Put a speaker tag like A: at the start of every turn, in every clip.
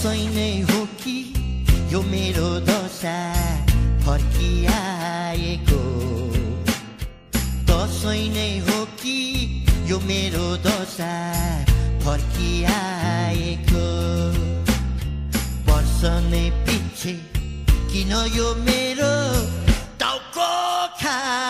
A: दसैँ नै हो कि यो मेरो दशा फर्किआएको दसैँ नै हो कि यो मेरो दशा फर्किआएको
B: वर्ष नै पछि किन यो मेरो टाउको खा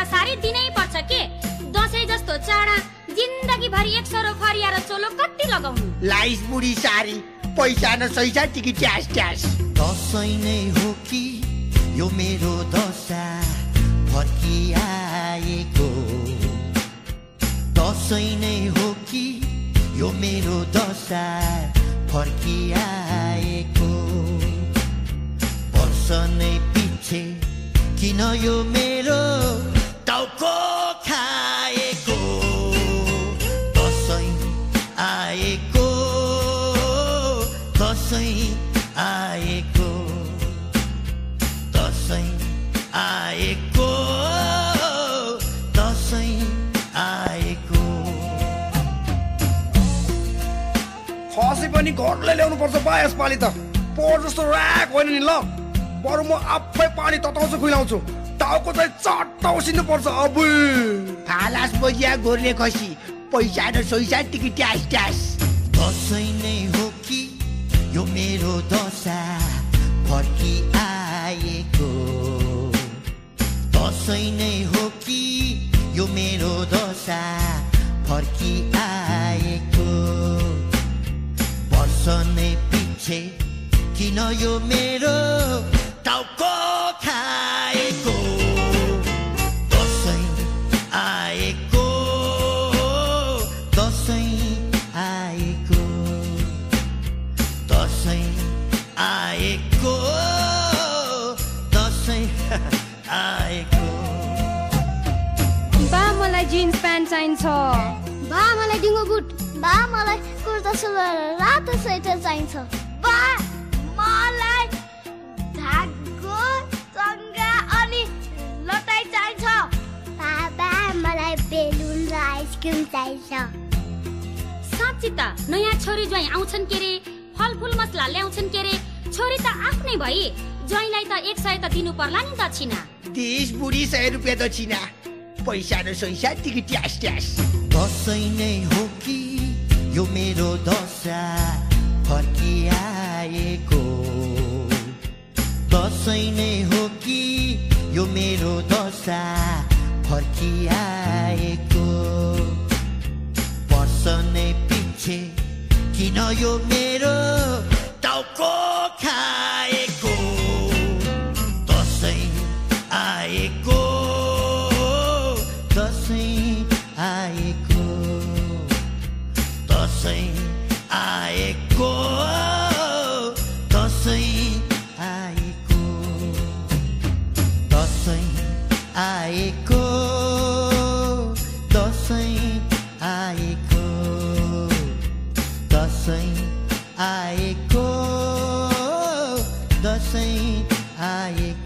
B: त साडी दिनै पर्छ के? दसैँ जस्तो चाडा जिन्दगीभरि एक सरो फरिया र चोलो कति लगाउनु?
C: लाइस बुढी सारी पैसा न सैसा टिकी ट्यास ट्यास।
A: दसैँ नै हो कि यो मेरो दशा फर्किआएको? दसैँ नै हो कि यो मेरो दशा फर्किआएको? वर्ष नै पछि किन यो मेरो आएको दसैँ आएको दसैँ आएको दसैँ आएको।
D: खसी पनि घरले ल्याउनु पर्छ बा यसपालि त। पोहोर जस्तो ऱ्याक होइन नि ल। बरु म आफै पानी तताउँछु खुइलाउँछु। टाउको चाहिँ चट्ट उसिन्नु पर्छ अब
C: फालास बजिया गोर्ले खसी। पैसा न सैसा टिकी ट्यास ट्यास।
A: दसैँ नै हो कि यो मेरो दशा फर्किआएको दसैँ नै हो कि यो मेरो दशा फर्किआएको वर्ष नै पछि किन यो मेरो टाउको
E: चाहिन्छ।
F: बा मलाई डिङ्गो बुट बा मलाई कुर्ता सुरुवाल र रातो स्वेटर चाहिन्छ। बा मलाई धागो चङ्गा अनि लटाई चाहिन्छ। बाबा मलाई बेलुन र आइसक्रिम चाहिन्छ।
B: साँच्ची त नयाँ छोरी ज्वाइँ आउँछन् के रे? फलफुल मसला ल्याउँछन् के रे? छोरी त आफ्नै भई। ज्वाइँलाई त एक सय त दिनु पर्ला नि दक्षिणा
C: तिस बुढी सय रुपियाँ दक्षिणा पैसा न सैसा टिकी ट्यास ट्यास।
A: दसैँ नै हो कि यो मेरो दशा फर्किआएको। दसैँ नै हो कि यो मेरो दशा फर्किआएको। वर्ष नै पछि किन यो मेरो टाउको खाएको? दसैँ आएको। assim, I.